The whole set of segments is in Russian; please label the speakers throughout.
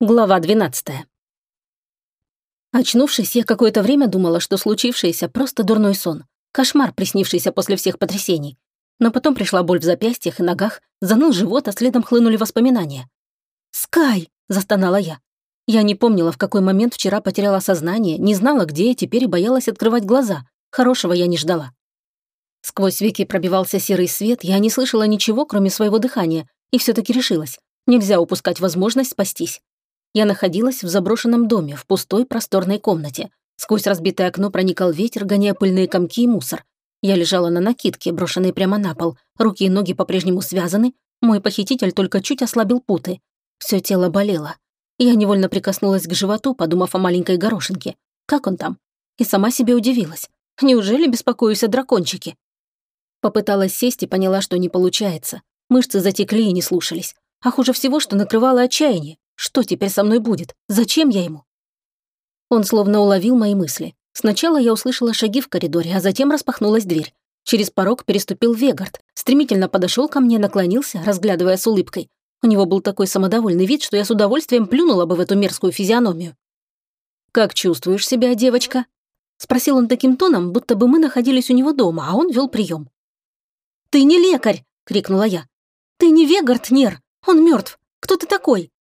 Speaker 1: Глава 12. Очнувшись, я какое-то время думала, что случившееся просто дурной сон. Кошмар, приснившийся после всех потрясений. Но потом пришла боль в запястьях и ногах, заныл живот, а следом хлынули воспоминания. «Скай!» – застонала я. Я не помнила, в какой момент вчера потеряла сознание, не знала, где я теперь и боялась открывать глаза. Хорошего я не ждала. Сквозь веки пробивался серый свет, я не слышала ничего, кроме своего дыхания, и все таки решилась. Нельзя упускать возможность спастись. Я находилась в заброшенном доме, в пустой просторной комнате. Сквозь разбитое окно проникал ветер, гоняя пыльные комки и мусор. Я лежала на накидке, брошенной прямо на пол. Руки и ноги по-прежнему связаны. Мой похититель только чуть ослабил путы. Все тело болело. Я невольно прикоснулась к животу, подумав о маленькой горошинке. Как он там? И сама себе удивилась. Неужели беспокоюсь о дракончике? Попыталась сесть и поняла, что не получается. Мышцы затекли и не слушались. А хуже всего, что накрывало отчаяние. Что теперь со мной будет? Зачем я ему? Он словно уловил мои мысли. Сначала я услышала шаги в коридоре, а затем распахнулась дверь. Через порог переступил Вегард, стремительно подошел ко мне, наклонился, разглядывая с улыбкой. У него был такой самодовольный вид, что я с удовольствием плюнула бы в эту мерзкую физиономию. «Как чувствуешь себя, девочка?» Спросил он таким тоном, будто бы мы находились у него дома, а он вел прием. «Ты не лекарь!» — крикнула я. «Ты не Вегард, Нер! Он мертв! Кто ты такой?»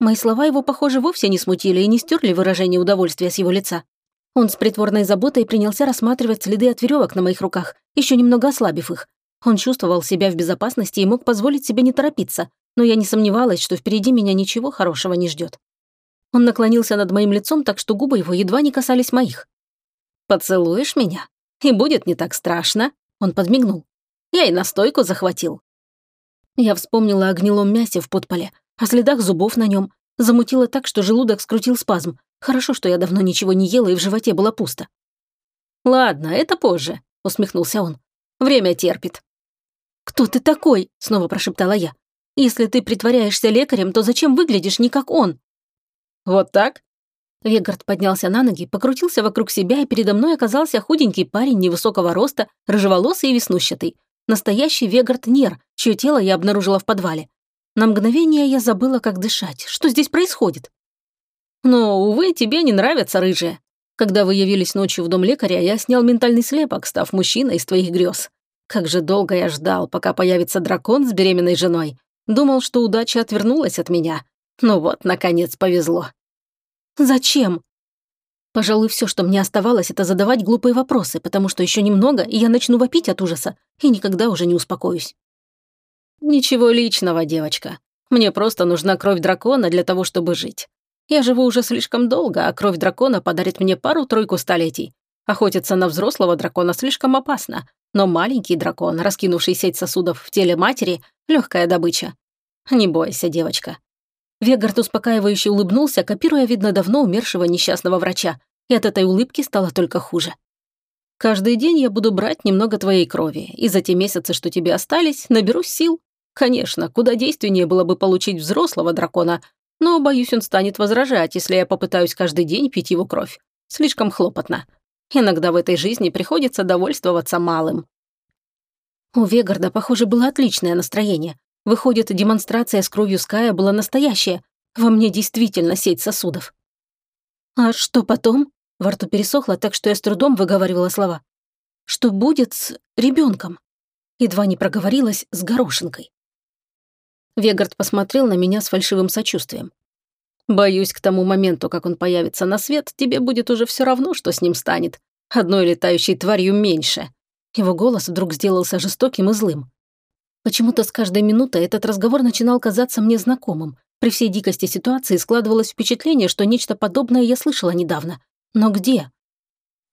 Speaker 1: Мои слова его, похоже, вовсе не смутили и не стерли выражение удовольствия с его лица. Он с притворной заботой принялся рассматривать следы от веревок на моих руках, еще немного ослабив их. Он чувствовал себя в безопасности и мог позволить себе не торопиться, но я не сомневалась, что впереди меня ничего хорошего не ждет. Он наклонился над моим лицом так, что губы его едва не касались моих. «Поцелуешь меня? И будет не так страшно?» Он подмигнул. «Я и настойку захватил». Я вспомнила о гнилом мясе в подполе, о следах зубов на нем. Замутило так, что желудок скрутил спазм. Хорошо, что я давно ничего не ела и в животе было пусто. «Ладно, это позже», — усмехнулся он. «Время терпит». «Кто ты такой?» — снова прошептала я. «Если ты притворяешься лекарем, то зачем выглядишь не как он?» «Вот так?» Вегард поднялся на ноги, покрутился вокруг себя, и передо мной оказался худенький парень невысокого роста, рыжеволосый и веснущатый. Настоящий Вегард Нер, чье тело я обнаружила в подвале. На мгновение я забыла, как дышать. Что здесь происходит? Но, увы, тебе не нравятся рыжие. Когда вы явились ночью в дом лекаря, я снял ментальный слепок, став мужчиной из твоих грез. Как же долго я ждал, пока появится дракон с беременной женой. Думал, что удача отвернулась от меня. Ну вот, наконец, повезло. Зачем? Пожалуй, все, что мне оставалось, это задавать глупые вопросы, потому что еще немного, и я начну вопить от ужаса, и никогда уже не успокоюсь. «Ничего личного, девочка. Мне просто нужна кровь дракона для того, чтобы жить. Я живу уже слишком долго, а кровь дракона подарит мне пару-тройку столетий. Охотиться на взрослого дракона слишком опасно, но маленький дракон, раскинувший сеть сосудов в теле матери, легкая добыча. Не бойся, девочка». Вегард успокаивающе улыбнулся, копируя, видно, давно умершего несчастного врача, и от этой улыбки стало только хуже. «Каждый день я буду брать немного твоей крови, и за те месяцы, что тебе остались, наберусь сил, Конечно, куда действеннее было бы получить взрослого дракона, но, боюсь, он станет возражать, если я попытаюсь каждый день пить его кровь. Слишком хлопотно. Иногда в этой жизни приходится довольствоваться малым. У Вегарда, похоже, было отличное настроение. Выходит, демонстрация с кровью Ская была настоящая. Во мне действительно сеть сосудов. А что потом? Во рту пересохло так, что я с трудом выговаривала слова. Что будет с ребенком? Едва не проговорилась с горошинкой. Вегард посмотрел на меня с фальшивым сочувствием. «Боюсь, к тому моменту, как он появится на свет, тебе будет уже все равно, что с ним станет. Одной летающей тварью меньше». Его голос вдруг сделался жестоким и злым. Почему-то с каждой минутой этот разговор начинал казаться мне знакомым. При всей дикости ситуации складывалось впечатление, что нечто подобное я слышала недавно. Но где?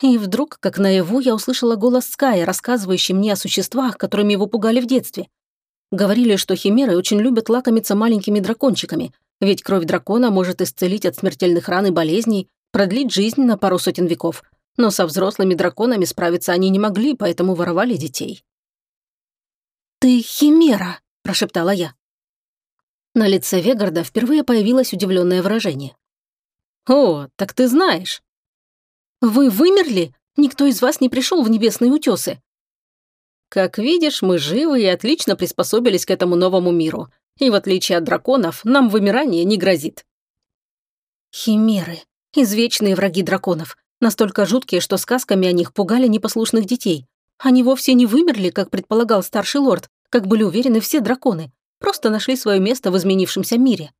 Speaker 1: И вдруг, как наяву, я услышала голос Ская, рассказывающий мне о существах, которыми его пугали в детстве. Говорили, что химеры очень любят лакомиться маленькими дракончиками, ведь кровь дракона может исцелить от смертельных ран и болезней, продлить жизнь на пару сотен веков. Но со взрослыми драконами справиться они не могли, поэтому воровали детей. «Ты химера», – прошептала я. На лице Вегарда впервые появилось удивленное выражение. «О, так ты знаешь». «Вы вымерли? Никто из вас не пришел в небесные утесы. Как видишь, мы живы и отлично приспособились к этому новому миру. И в отличие от драконов, нам вымирание не грозит. Химеры. Извечные враги драконов. Настолько жуткие, что сказками о них пугали непослушных детей. Они вовсе не вымерли, как предполагал старший лорд, как были уверены все драконы. Просто нашли свое место в изменившемся мире.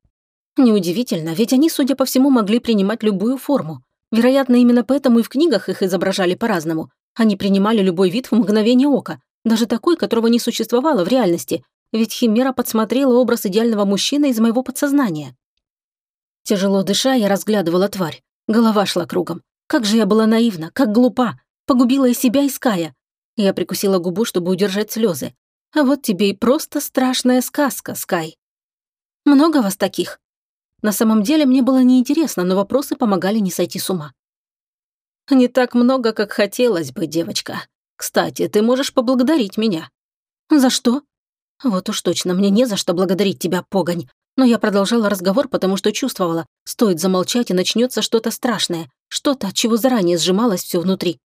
Speaker 1: Неудивительно, ведь они, судя по всему, могли принимать любую форму. Вероятно, именно поэтому и в книгах их изображали по-разному. Они принимали любой вид в мгновение ока, даже такой, которого не существовало в реальности, ведь Химера подсмотрела образ идеального мужчины из моего подсознания. Тяжело дыша, я разглядывала тварь. Голова шла кругом. Как же я была наивна, как глупа. Погубила и себя, и Ская. Я прикусила губу, чтобы удержать слезы. А вот тебе и просто страшная сказка, Скай. Много вас таких? На самом деле мне было неинтересно, но вопросы помогали не сойти с ума. «Не так много, как хотелось бы, девочка. Кстати, ты можешь поблагодарить меня». «За что?» «Вот уж точно, мне не за что благодарить тебя, погонь. Но я продолжала разговор, потому что чувствовала, стоит замолчать и начнется что-то страшное, что-то, от чего заранее сжималось все внутри.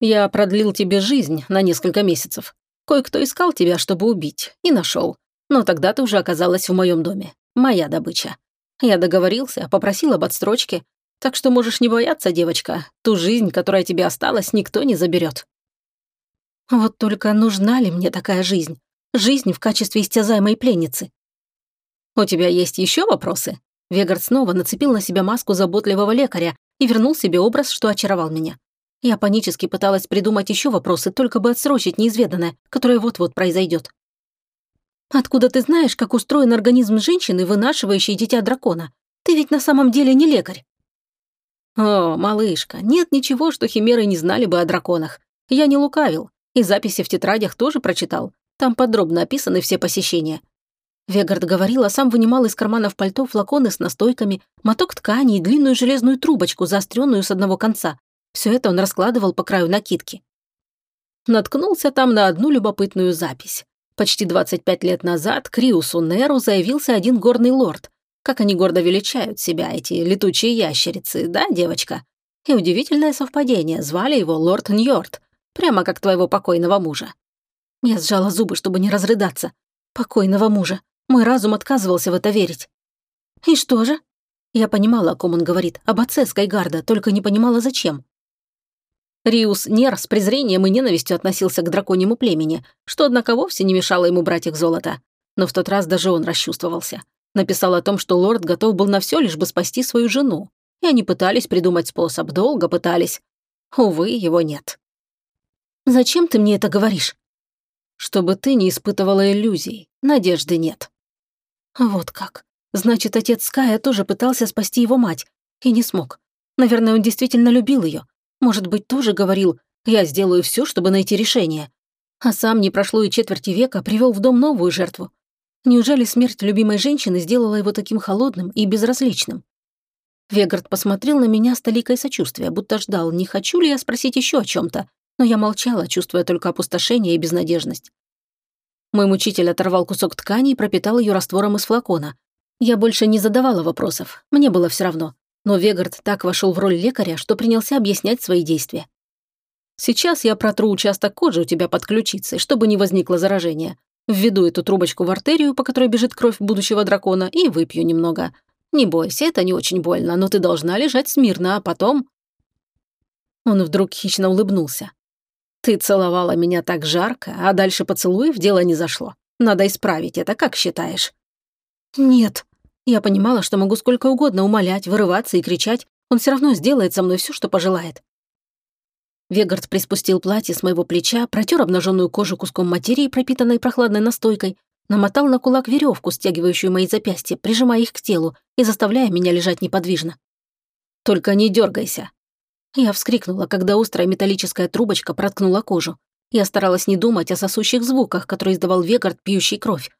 Speaker 1: Я продлил тебе жизнь на несколько месяцев. Кое-кто искал тебя, чтобы убить, и нашел. Но тогда ты уже оказалась в моем доме. Моя добыча. Я договорился, попросил об отстрочке, так что можешь не бояться, девочка. Ту жизнь, которая тебе осталась, никто не заберет. Вот только нужна ли мне такая жизнь? Жизнь в качестве истязаемой пленницы. «У тебя есть еще вопросы?» Вегард снова нацепил на себя маску заботливого лекаря и вернул себе образ, что очаровал меня. Я панически пыталась придумать еще вопросы, только бы отсрочить неизведанное, которое вот-вот произойдет. «Откуда ты знаешь, как устроен организм женщины, вынашивающей дитя дракона? Ты ведь на самом деле не лекарь». «О, малышка, нет ничего, что химеры не знали бы о драконах. Я не лукавил, и записи в тетрадях тоже прочитал. Там подробно описаны все посещения. Вегард говорил, а сам вынимал из карманов пальто флаконы с настойками, моток ткани и длинную железную трубочку, заостренную с одного конца. Все это он раскладывал по краю накидки. Наткнулся там на одну любопытную запись. Почти 25 лет назад к Риусу Неру заявился один горный лорд. Как они гордо величают себя, эти летучие ящерицы, да, девочка? И удивительное совпадение, звали его лорд Ньорд, прямо как твоего покойного мужа. Я сжала зубы, чтобы не разрыдаться. Покойного мужа. Мой разум отказывался в это верить. И что же? Я понимала, о ком он говорит, об отце Скайгарда, только не понимала, зачем. Риус Нер с презрением и ненавистью относился к драконьему племени, что, однако, вовсе не мешало ему брать их золото. Но в тот раз даже он расчувствовался. Написал о том, что лорд готов был на все, лишь бы спасти свою жену. И они пытались придумать способ, долго пытались. Увы, его нет. «Зачем ты мне это говоришь?» «Чтобы ты не испытывала иллюзий. Надежды нет». Вот как. Значит, отец Ская тоже пытался спасти его мать. И не смог. Наверное, он действительно любил ее. Может быть, тоже говорил, я сделаю все, чтобы найти решение. А сам не прошло и четверти века привел в дом новую жертву. Неужели смерть любимой женщины сделала его таким холодным и безразличным? Вегард посмотрел на меня с толикой сочувствия, будто ждал, не хочу ли я спросить еще о чем то но я молчала, чувствуя только опустошение и безнадежность. Мой мучитель оторвал кусок ткани и пропитал ее раствором из флакона. Я больше не задавала вопросов, мне было все равно. Но Вегард так вошел в роль лекаря, что принялся объяснять свои действия. «Сейчас я протру участок кожи у тебя под ключицей, чтобы не возникло заражения. Введу эту трубочку в артерию, по которой бежит кровь будущего дракона, и выпью немного. Не бойся, это не очень больно, но ты должна лежать смирно, а потом...» Он вдруг хищно улыбнулся. Ты целовала меня так жарко, а дальше поцелуев дело не зашло. Надо исправить это, как считаешь?» «Нет». Я понимала, что могу сколько угодно умолять, вырываться и кричать. Он все равно сделает со мной все, что пожелает. Вегард приспустил платье с моего плеча, протер обнаженную кожу куском материи, пропитанной прохладной настойкой, намотал на кулак веревку, стягивающую мои запястья, прижимая их к телу и заставляя меня лежать неподвижно. «Только не дергайся, я вскрикнула, когда острая металлическая трубочка проткнула кожу. Я старалась не думать о сосущих звуках, которые издавал Вегард, пьющий кровь.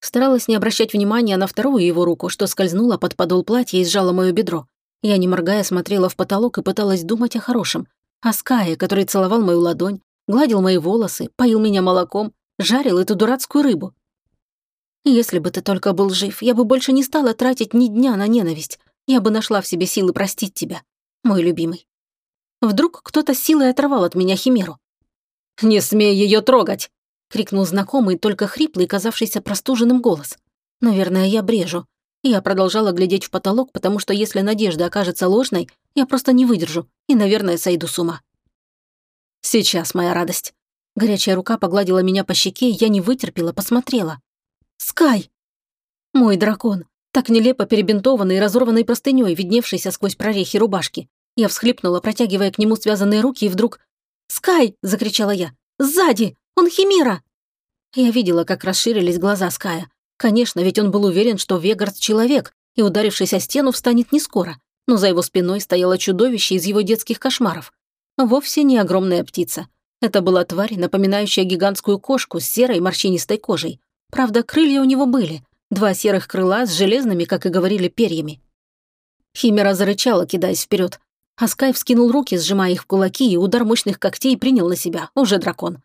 Speaker 1: Старалась не обращать внимания на вторую его руку, что скользнула под подол платья и сжала мое бедро. Я, не моргая, смотрела в потолок и пыталась думать о хорошем. О Скае, который целовал мою ладонь, гладил мои волосы, поил меня молоком, жарил эту дурацкую рыбу. Если бы ты только был жив, я бы больше не стала тратить ни дня на ненависть. Я бы нашла в себе силы простить тебя, мой любимый. Вдруг кто-то силой оторвал от меня химеру. «Не смей ее трогать!» — крикнул знакомый, только хриплый, казавшийся простуженным голос. «Наверное, я брежу. Я продолжала глядеть в потолок, потому что если надежда окажется ложной, я просто не выдержу и, наверное, сойду с ума. Сейчас моя радость. Горячая рука погладила меня по щеке, я не вытерпела, посмотрела. «Скай!» Мой дракон, так нелепо перебинтованный и разорванный простынёй, видневшийся сквозь прорехи рубашки. Я всхлипнула, протягивая к нему связанные руки, и вдруг... «Скай!» — закричала я. «Сзади! Он Химера!» Я видела, как расширились глаза Ская. Конечно, ведь он был уверен, что Вегард — человек, и, ударившись о стену, встанет не скоро. Но за его спиной стояло чудовище из его детских кошмаров. Вовсе не огромная птица. Это была тварь, напоминающая гигантскую кошку с серой морщинистой кожей. Правда, крылья у него были. Два серых крыла с железными, как и говорили, перьями. Химера зарычала, кидаясь вперед. А Скай вскинул руки, сжимая их в кулаки, и удар мощных когтей принял на себя, уже дракон.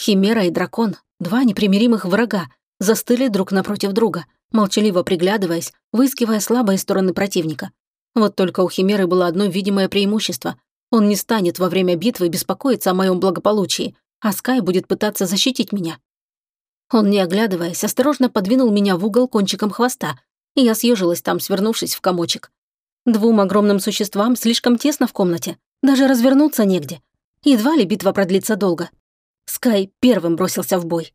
Speaker 1: Химера и дракон, два непримиримых врага, застыли друг напротив друга, молчаливо приглядываясь, выискивая слабые стороны противника. Вот только у Химеры было одно видимое преимущество. Он не станет во время битвы беспокоиться о моем благополучии, а Скай будет пытаться защитить меня. Он, не оглядываясь, осторожно подвинул меня в угол кончиком хвоста, и я съежилась там, свернувшись в комочек. Двум огромным существам слишком тесно в комнате, даже развернуться негде. Едва ли битва продлится долго. Скай первым бросился в бой.